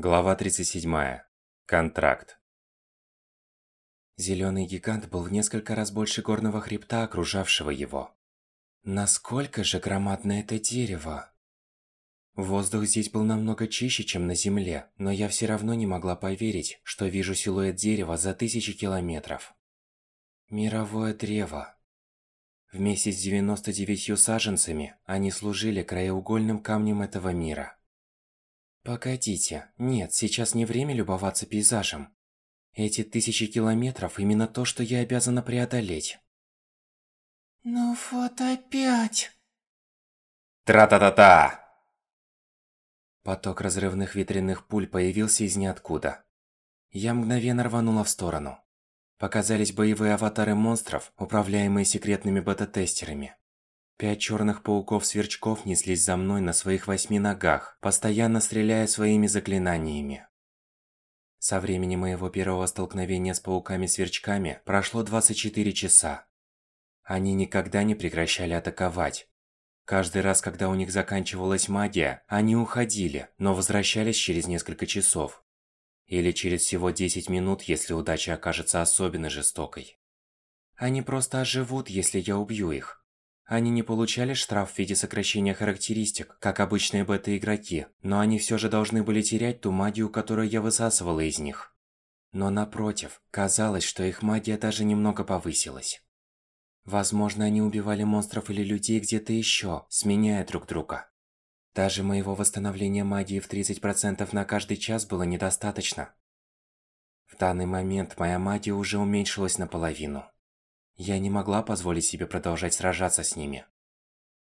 Глава 37. Контракт. Зеленый гигант был в несколько раз больше горного хребта, окружавшего его. Насколько же громадно это дерево! Воздух здесь был намного чище, чем на земле, но я все равно не могла поверить, что вижу силуэт дерева за тысячи километров. Мировое древо. Вместе с 99 саженцами они служили краеугольным камнем этого мира. Погодите, нет, сейчас не время любоваться пейзажем. Эти тысячи километров именно то, что я обязана преодолеть. Ну вот опять. Тра-та-та-та! Поток разрывных ветряных пуль появился из ниоткуда. Я мгновенно рванула в сторону. Показались боевые аватары монстров, управляемые секретными бета-тестерами. Пять черных пауков-сверчков неслись за мной на своих восьми ногах, постоянно стреляя своими заклинаниями. Со времени моего первого столкновения с пауками-сверчками прошло 24 часа. Они никогда не прекращали атаковать. Каждый раз, когда у них заканчивалась магия, они уходили, но возвращались через несколько часов. Или через всего 10 минут, если удача окажется особенно жестокой. Они просто оживут, если я убью их. Они не получали штраф в виде сокращения характеристик, как обычные бета-игроки, но они все же должны были терять ту магию, которую я высасывала из них. Но напротив, казалось, что их магия даже немного повысилась. Возможно, они убивали монстров или людей где-то еще, сменяя друг друга. Даже моего восстановления магии в 30% на каждый час было недостаточно. В данный момент моя магия уже уменьшилась наполовину. Я не могла позволить себе продолжать сражаться с ними.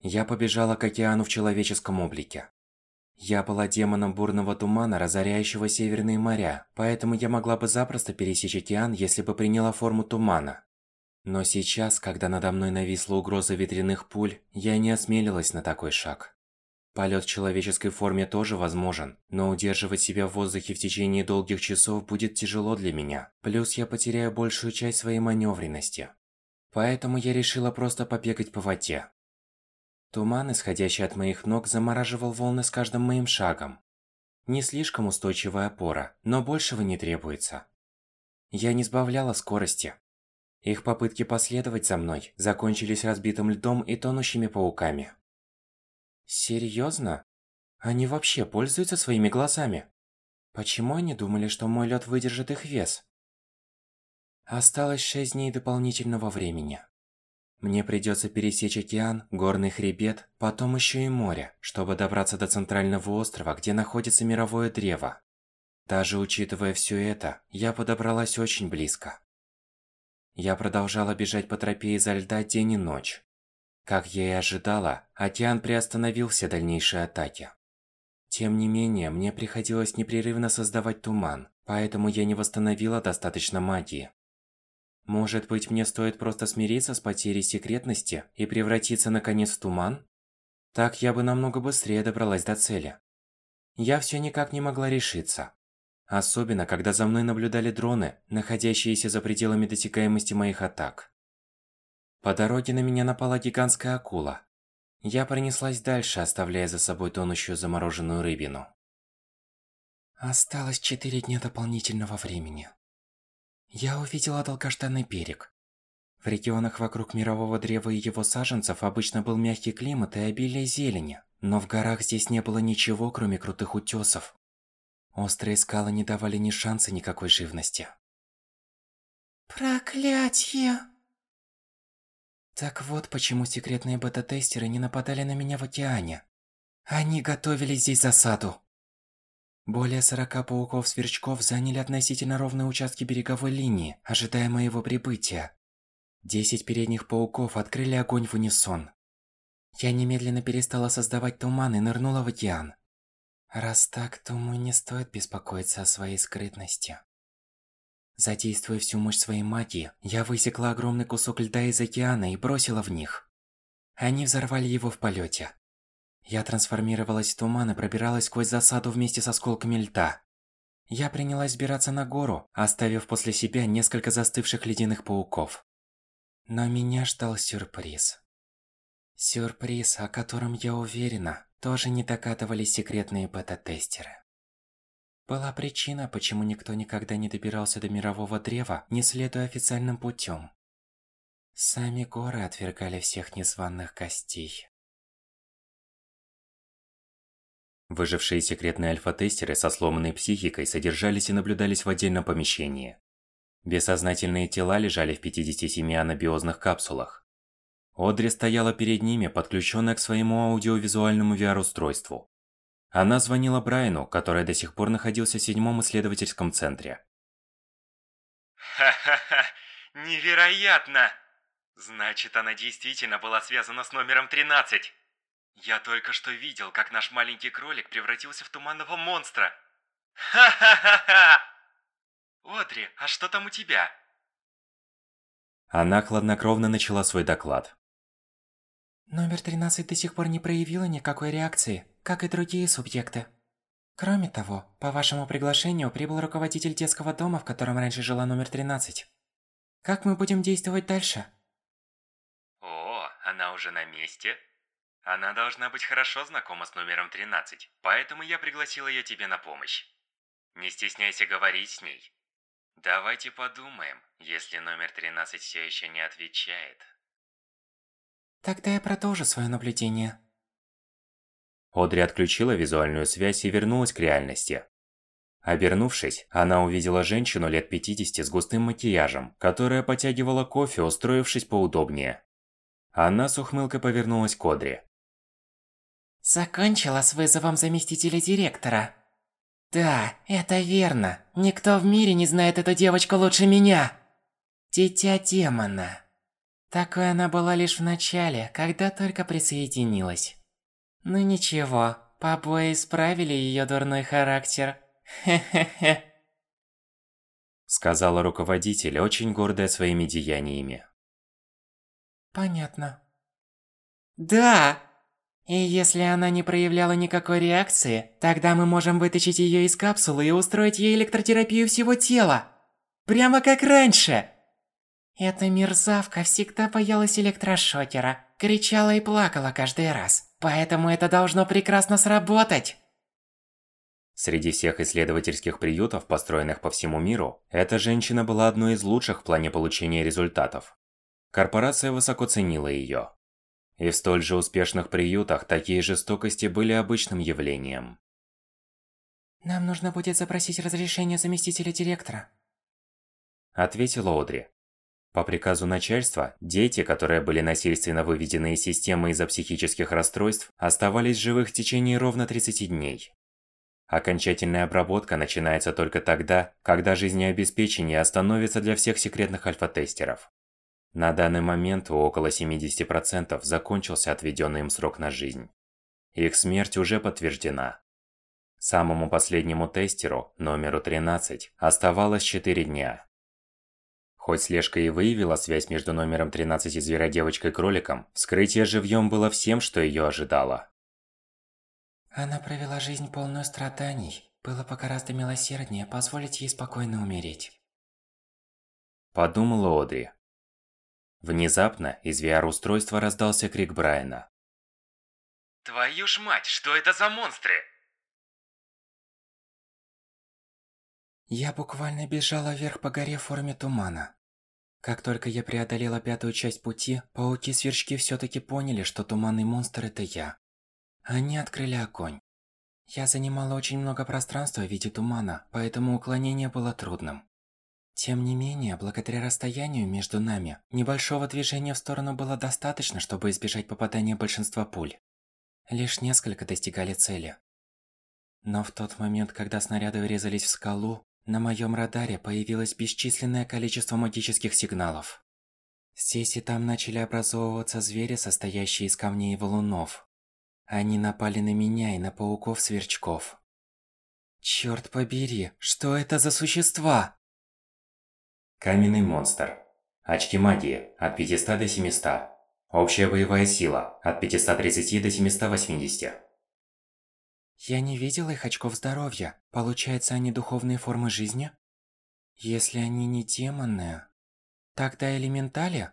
Я побежала к океану в человеческом облике. Я была демоном бурного тумана, разоряющего северные моря, поэтому я могла бы запросто пересечь океан, если бы приняла форму тумана. Но сейчас, когда надо мной нависла угроза ветряных пуль, я не осмелилась на такой шаг. Полет в человеческой форме тоже возможен, но удерживать себя в воздухе в течение долгих часов будет тяжело для меня. Плюс я потеряю большую часть своей маневренности. Поэтому я решила просто побегать по воде. Туман, исходящий от моих ног, замораживал волны с каждым моим шагом. Не слишком устойчивая опора, но большего не требуется. Я не сбавляла скорости. Их попытки последовать за мной закончились разбитым льдом и тонущими пауками. Серьезно? Они вообще пользуются своими глазами? Почему они думали, что мой лед выдержит их вес? Осталось шесть дней дополнительного времени. Мне придется пересечь океан, горный хребет, потом еще и море, чтобы добраться до центрального острова, где находится мировое древо. Даже учитывая все это, я подобралась очень близко. Я продолжала бежать по тропе изо льда день и ночь. Как я и ожидала, океан приостановил все дальнейшие атаки. Тем не менее, мне приходилось непрерывно создавать туман, поэтому я не восстановила достаточно магии. Может быть, мне стоит просто смириться с потерей секретности и превратиться наконец в туман? Так я бы намного быстрее добралась до цели. Я все никак не могла решиться. Особенно, когда за мной наблюдали дроны, находящиеся за пределами досягаемости моих атак. По дороге на меня напала гигантская акула. Я пронеслась дальше, оставляя за собой тонущую замороженную рыбину. Осталось четыре дня дополнительного времени. Я увидела долгожданный берег. В регионах вокруг мирового древа и его саженцев обычно был мягкий климат и обилие зелени, но в горах здесь не было ничего, кроме крутых утесов. Острые скалы не давали ни шанса никакой живности. Проклятье! Так вот почему секретные бета-тестеры не нападали на меня в океане. Они готовили здесь засаду. Более 40 пауков-сверчков заняли относительно ровные участки береговой линии, ожидая моего прибытия. Десять передних пауков открыли огонь в унисон. Я немедленно перестала создавать туман и нырнула в океан. Раз так, думаю, не стоит беспокоиться о своей скрытности. Задействуя всю мощь своей магии, я высекла огромный кусок льда из океана и бросила в них. Они взорвали его в полете. Я трансформировалась в туман и пробиралась сквозь засаду вместе с осколками льда. Я принялась сбираться на гору, оставив после себя несколько застывших ледяных пауков. Но меня ждал сюрприз. Сюрприз, о котором, я уверена, тоже не докатывались секретные бета-тестеры. была причина, почему никто никогда не добирался до Мирового Древа, не следуя официальным путем. Сами горы отвергали всех незваных гостей. Выжившие секретные альфа-тестеры со сломанной психикой содержались и наблюдались в отдельном помещении. Бессознательные тела лежали в 57 анабиозных капсулах. Одри стояла перед ними, подключенная к своему аудиовизуальному VR-устройству. Она звонила Брайану, который до сих пор находился в седьмом исследовательском центре. Ха-ха-ха, невероятно! Значит, она действительно была связана с номером 13. Я только что видел, как наш маленький кролик превратился в туманного монстра. Ха-ха-ха-ха! Одри, а что там у тебя? Она хладнокровно начала свой доклад. Номер 13 до сих пор не проявила никакой реакции, как и другие субъекты. Кроме того, по вашему приглашению прибыл руководитель детского дома, в котором раньше жила номер 13. Как мы будем действовать дальше? О, она уже на месте? Она должна быть хорошо знакома с номером 13, поэтому я пригласила ее тебе на помощь. Не стесняйся говорить с ней. Давайте подумаем, если номер 13 все еще не отвечает. Тогда я продолжу свое наблюдение. Одри отключила визуальную связь и вернулась к реальности. Обернувшись, она увидела женщину лет 50 с густым макияжем, которая потягивала кофе, устроившись поудобнее. Она с ухмылкой повернулась к Одри. Закончила с вызовом заместителя директора. Да, это верно. Никто в мире не знает эту девочку лучше меня. Дитя демона. Такой она была лишь в начале, когда только присоединилась. Ну ничего, побои исправили ее дурной характер. Хе-хе-хе. Сказала руководитель, очень гордая своими деяниями. Понятно. Да! И если она не проявляла никакой реакции, тогда мы можем вытащить ее из капсулы и устроить ей электротерапию всего тела. Прямо как раньше. Эта мерзавка всегда боялась электрошокера, кричала и плакала каждый раз. Поэтому это должно прекрасно сработать. Среди всех исследовательских приютов, построенных по всему миру, эта женщина была одной из лучших в плане получения результатов. Корпорация высоко ценила ее. И в столь же успешных приютах такие жестокости были обычным явлением. Нам нужно будет запросить разрешение заместителя директора. Ответила Одри. По приказу начальства, дети, которые были насильственно выведены из системы из-за психических расстройств, оставались живых в течение ровно 30 дней. Окончательная обработка начинается только тогда, когда жизнеобеспечение остановится для всех секретных альфа-тестеров. На данный момент у около 70% закончился отведенный им срок на жизнь. Их смерть уже подтверждена. Самому последнему тестеру, номеру 13, оставалось 4 дня. Хоть слежка и выявила связь между номером 13 и зверодевочкой-кроликом, вскрытие живьем было всем, что ее ожидало. Она провела жизнь полную страданий. Было бы гораздо милосерднее позволить ей спокойно умереть. Подумала Одри. Внезапно из VR-устройства раздался крик Брайана. Твою ж мать, что это за монстры? Я буквально бежала вверх по горе в форме тумана. Как только я преодолела пятую часть пути, пауки-сверчки всё-таки поняли, что туманный монстр – это я. Они открыли огонь. Я занимала очень много пространства в виде тумана, поэтому уклонение было трудным. Тем не менее, благодаря расстоянию между нами, небольшого движения в сторону было достаточно, чтобы избежать попадания большинства пуль. Лишь несколько достигали цели. Но в тот момент, когда снаряды врезались в скалу, на моем радаре появилось бесчисленное количество магических сигналов. Здесь и там начали образовываться звери, состоящие из камней и валунов. Они напали на меня и на пауков-сверчков. Чёрт побери, что это за существа? Каменный монстр. Очки магии от 500 до 700. Общая боевая сила от 530 до 780. Я не видела их очков здоровья. Получается, они духовные формы жизни? Если они не демоны, тогда элементали?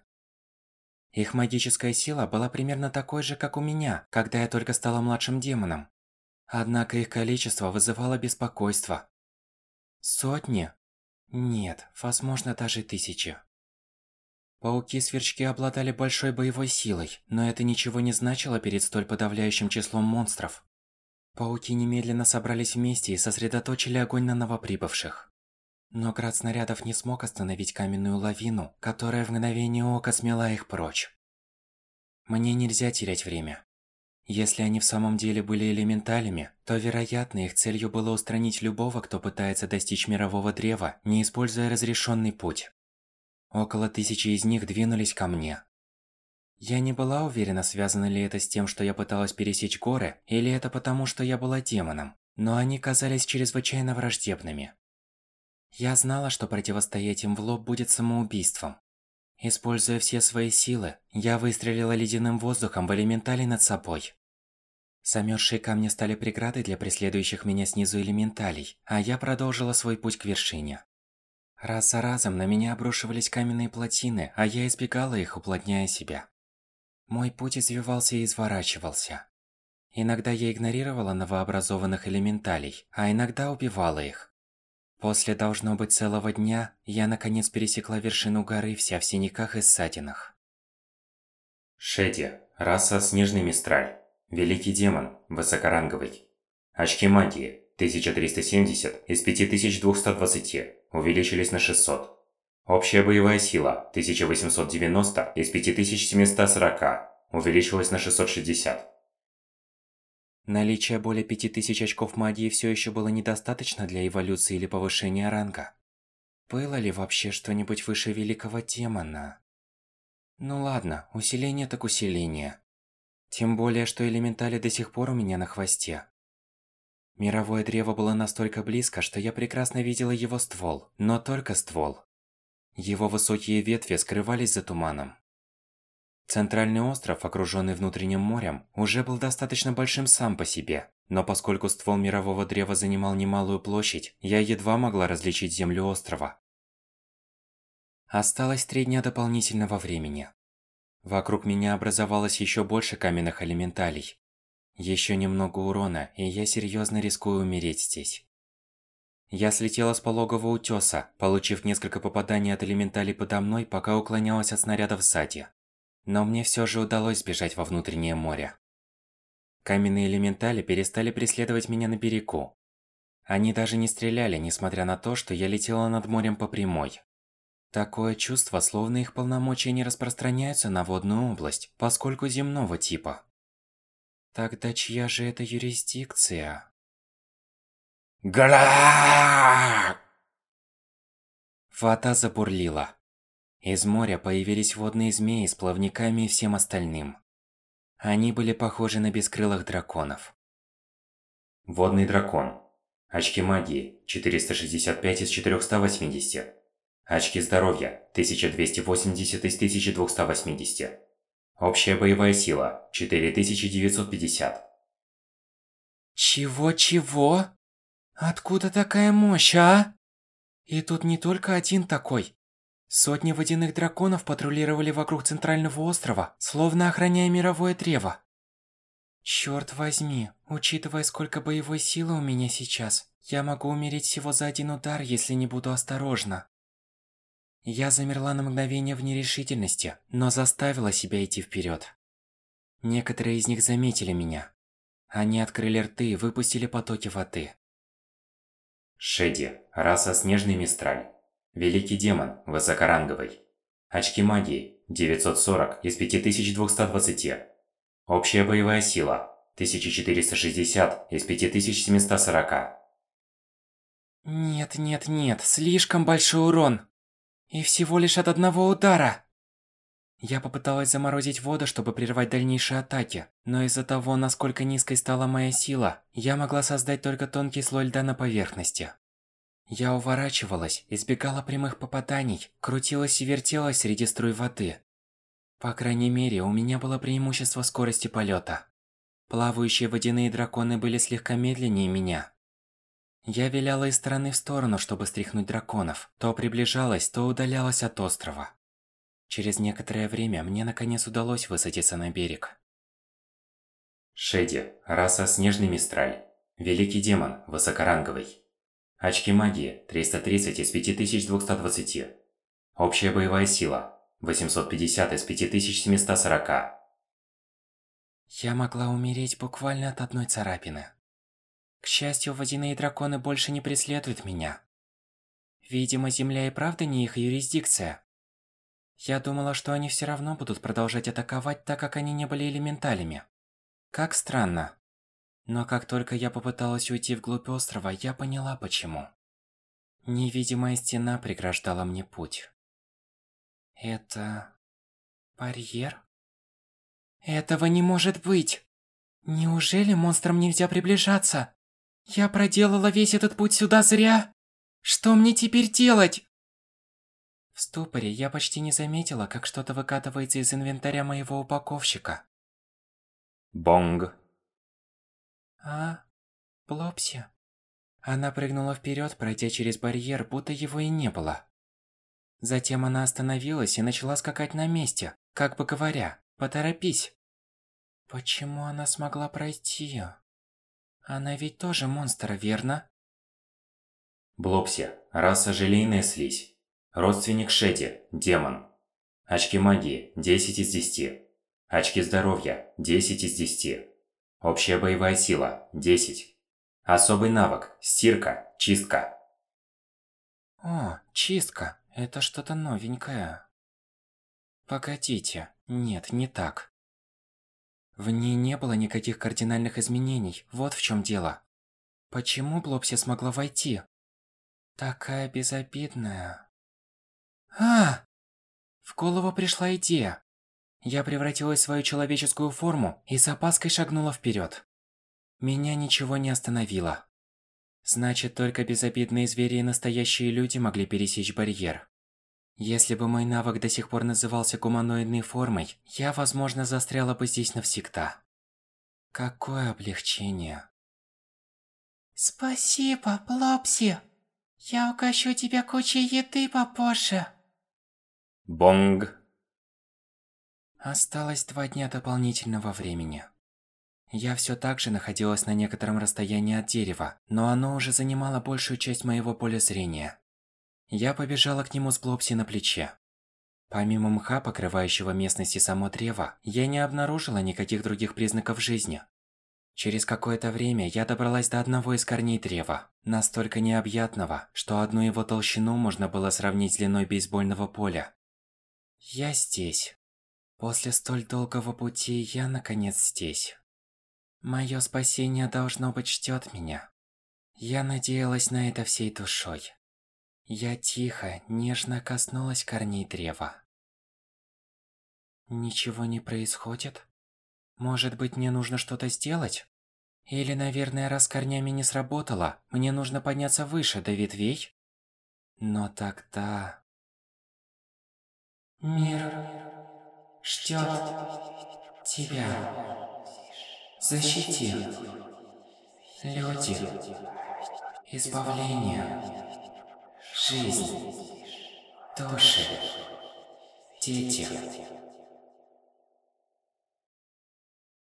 Их магическая сила была примерно такой же, как у меня, когда я только стала младшим демоном. Однако их количество вызывало беспокойство. Сотни? Нет, возможно, даже тысячи. Пауки-сверчки обладали большой боевой силой, но это ничего не значило перед столь подавляющим числом монстров. Пауки немедленно собрались вместе и сосредоточили огонь на новоприбывших. Но град снарядов не смог остановить каменную лавину, которая в мгновение ока смела их прочь. Мне нельзя терять время. Если они в самом деле были элементалями, то, вероятно, их целью было устранить любого, кто пытается достичь мирового древа, не используя разрешенный путь. Около тысячи из них двинулись ко мне. Я не была уверена, связано ли это с тем, что я пыталась пересечь горы, или это потому, что я была демоном, но они казались чрезвычайно враждебными. Я знала, что противостоять им в лоб будет самоубийством. Используя все свои силы, я выстрелила ледяным воздухом в элементали над собой. Замёрзшие камни стали преградой для преследующих меня снизу элементалей, а я продолжила свой путь к вершине. Раз за разом на меня обрушивались каменные плотины, а я избегала их, уплотняя себя. Мой путь извивался и изворачивался. Иногда я игнорировала новообразованных элементалей, а иногда убивала их. После, должно быть, целого дня, я наконец пересекла вершину горы, вся в синяках и ссадинах. Шеди, раса Снежный Мистраль. Великий демон, высокоранговый. Очки магии, 1370 из 5220, увеличились на 600. Общая боевая сила, 1890 из 5740, увеличилась на 660. Наличие более 5000 очков магии все еще было недостаточно для эволюции или повышения ранга. Было ли вообще что-нибудь выше Великого Демона? Ну ладно, усиление так усиление. Тем более, что элементали до сих пор у меня на хвосте. Мировое древо было настолько близко, что я прекрасно видела его ствол, но только ствол. Его высокие ветви скрывались за туманом. Центральный остров, окруженный внутренним морем, уже был достаточно большим сам по себе. Но поскольку ствол мирового древа занимал немалую площадь, я едва могла различить землю острова. Осталось три дня дополнительного времени. Вокруг меня образовалось еще больше каменных элементалей. Еще немного урона, и я серьезно рискую умереть здесь. Я слетела с пологого утёса, получив несколько попаданий от элементалей подо мной, пока уклонялась от снарядов сзади. Но мне все же удалось сбежать во внутреннее море. Каменные элементали перестали преследовать меня на берегу. Они даже не стреляли, несмотря на то, что я летела над морем по прямой. Такое чувство, словно их полномочия не распространяются на водную область, поскольку земного типа. Тогда чья же это юрисдикция? Гра! Вода забурлила. Из моря появились водные змеи с плавниками и всем остальным. Они были похожи на бескрылых драконов. Водный дракон. Очки магии 465 из 480. Очки здоровья 1280 из 1280. Общая боевая сила 4950. Чего-чего? Откуда такая мощь, а? И тут не только один такой. Сотни водяных драконов патрулировали вокруг центрального острова, словно охраняя мировое древо. Чёрт возьми, учитывая сколько боевой силы у меня сейчас, я могу умереть всего за один удар, если не буду осторожна. Я замерла на мгновение в нерешительности, но заставила себя идти вперед. Некоторые из них заметили меня. Они открыли рты и выпустили потоки воды. Шеди, раса Снежный Мистраль. Великий демон, высокоранговый. Очки магии, 940 из 5220. Общая боевая сила, 1460 из 5740. Нет, нет, нет, слишком большой урон. И всего лишь от одного удара. Я попыталась заморозить воду, чтобы прервать дальнейшие атаки, но из-за того, насколько низкой стала моя сила, я могла создать только тонкий слой льда на поверхности. Я уворачивалась, избегала прямых попаданий, крутилась и вертелась среди струй воды. По крайней мере, у меня было преимущество скорости полета. Плавающие водяные драконы были слегка медленнее меня. Я виляла из стороны в сторону, чтобы стряхнуть драконов, то приближалась, то удалялась от острова. Через некоторое время мне наконец удалось высадиться на берег. Шеди, раса Снежный Мистраль. Великий демон, высокоранговый. Очки магии 330 из 5220. Общая боевая сила 850 из 5740. Я могла умереть буквально от одной царапины. К счастью, водяные драконы больше не преследуют меня. Видимо, Земля и правда не их юрисдикция. Я думала, что они все равно будут продолжать атаковать, так как они не были элементалями. Как странно. Но как только я попыталась уйти вглубь острова, я поняла почему. Невидимая стена преграждала мне путь. Это... барьер? Этого не может быть! Неужели монстрам нельзя приближаться? Я проделала весь этот путь сюда зря? Что мне теперь делать? В ступоре я почти не заметила, как что-то выкатывается из инвентаря моего упаковщика. Бонг. А? Плопси? Она прыгнула вперед, пройдя через барьер, будто его и не было. Затем она остановилась и начала скакать на месте, как бы говоря, поторопись. Почему она смогла пройти? Она ведь тоже монстр, верно? Блопси. Раса желейная слизь. Родственник Шеди, демон. Очки магии 10 из 10. Очки здоровья 10 из 10. Общая боевая сила 10. Особый навык стирка, чистка. О, чистка. Это что-то новенькое. Погодите. Нет, не так. В ней не было никаких кардинальных изменений. Вот в чем дело. Почему Блопси смогла войти? Такая безобидная. А! В голову пришла идея. Я превратилась в свою человеческую форму и с опаской шагнула вперед. Меня ничего не остановило. Значит, только безобидные звери и настоящие люди могли пересечь барьер. Если бы мой навык до сих пор назывался гуманоидной формой, я, возможно, застряла бы здесь навсегда. Какое облегчение. Спасибо, Плопси. Я угощу тебя кучей еды попозже. Бонг. Осталось два дня дополнительного времени. Я все так же находилась на некотором расстоянии от дерева, но оно уже занимало большую часть моего поля зрения. Я побежала к нему с Блопси на плече. Помимо мха, покрывающего местности само древо, я не обнаружила никаких других признаков жизни. Через какое-то время я добралась до одного из корней древа, настолько необъятного, что одну его толщину можно было сравнить с длиной бейсбольного поля. Я здесь. После столь долгого пути я наконец здесь. Мое спасение должно быть ждет меня. Я надеялась на это всей душой. Я тихо, нежно коснулась корней древа. Ничего не происходит? Может быть, мне нужно что-то сделать? Или, наверное, раз корнями не сработало, мне нужно подняться выше до ветвей? Но тогда... Мир ждет тебя. Защити. Люди. Избавление. Жизнь. Души. Дети.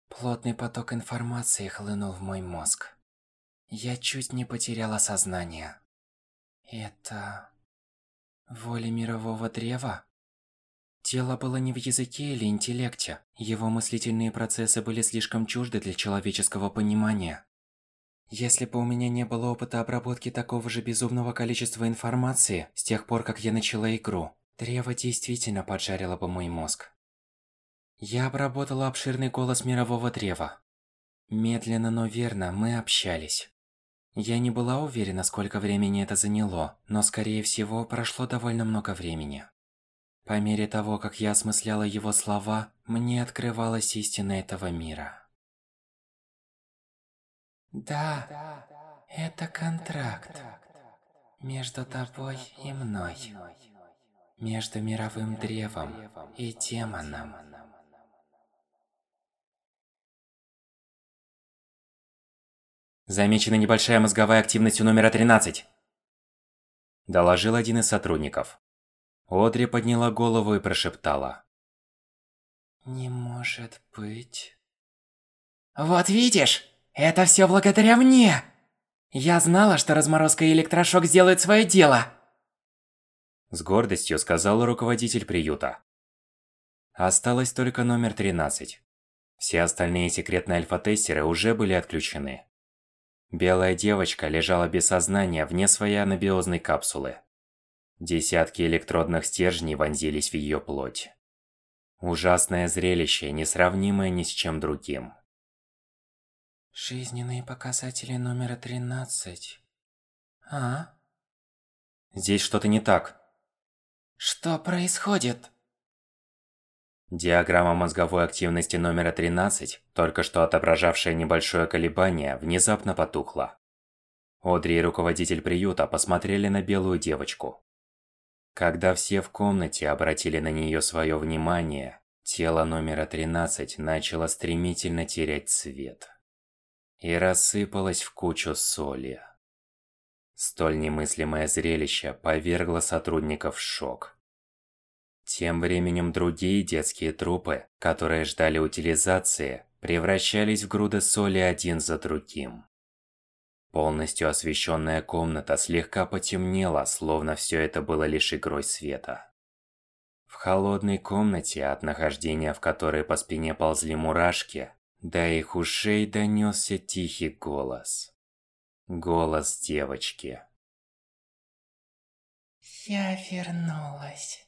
Плотный поток информации хлынул в мой мозг. Я чуть не потеряла сознание. Это... Воля мирового древа? Тело было не в языке или интеллекте. Его мыслительные процессы были слишком чужды для человеческого понимания. Если бы у меня не было опыта обработки такого же безумного количества информации с тех пор, как я начала игру, древо действительно поджарило бы мой мозг. Я обработала обширный голос мирового древа. Медленно, но верно мы общались. Я не была уверена, сколько времени это заняло, но скорее всего прошло довольно много времени. По мере того, как я осмысляла его слова, мне открывалась истина этого мира. Да, это контракт между тобой и мной, между мировым древом и демоном. Замечена небольшая мозговая активность у номера 13. Доложил один из сотрудников. Одри подняла голову и прошептала. Не может быть. Вот видишь, это все благодаря мне. Я знала, что разморозка и электрошок сделают свое дело. С гордостью сказал руководитель приюта. Осталось только номер 13. Все остальные секретные альфа-тестеры уже были отключены. Белая девочка лежала без сознания вне своей анабиозной капсулы. Десятки электродных стержней вонзились в ее плоть. Ужасное зрелище, несравнимое ни с чем другим. Жизненные показатели номера 13. А? Здесь что-то не так. Что происходит? Диаграмма мозговой активности номера 13, только что отображавшая небольшое колебание, внезапно потухла. Одри и руководитель приюта посмотрели на белую девочку. Когда все в комнате обратили на нее свое внимание, тело номера 13 начало стремительно терять цвет и рассыпалась в кучу соли. Столь немыслимое зрелище повергло сотрудников в шок. Тем временем другие детские трупы, которые ждали утилизации, превращались в груды соли один за другим. Полностью освещенная комната слегка потемнела, словно все это было лишь игрой света. В холодной комнате, от нахождения в которой по спине ползли мурашки, до их ушей донесся тихий голос. Голос девочки. Я вернулась.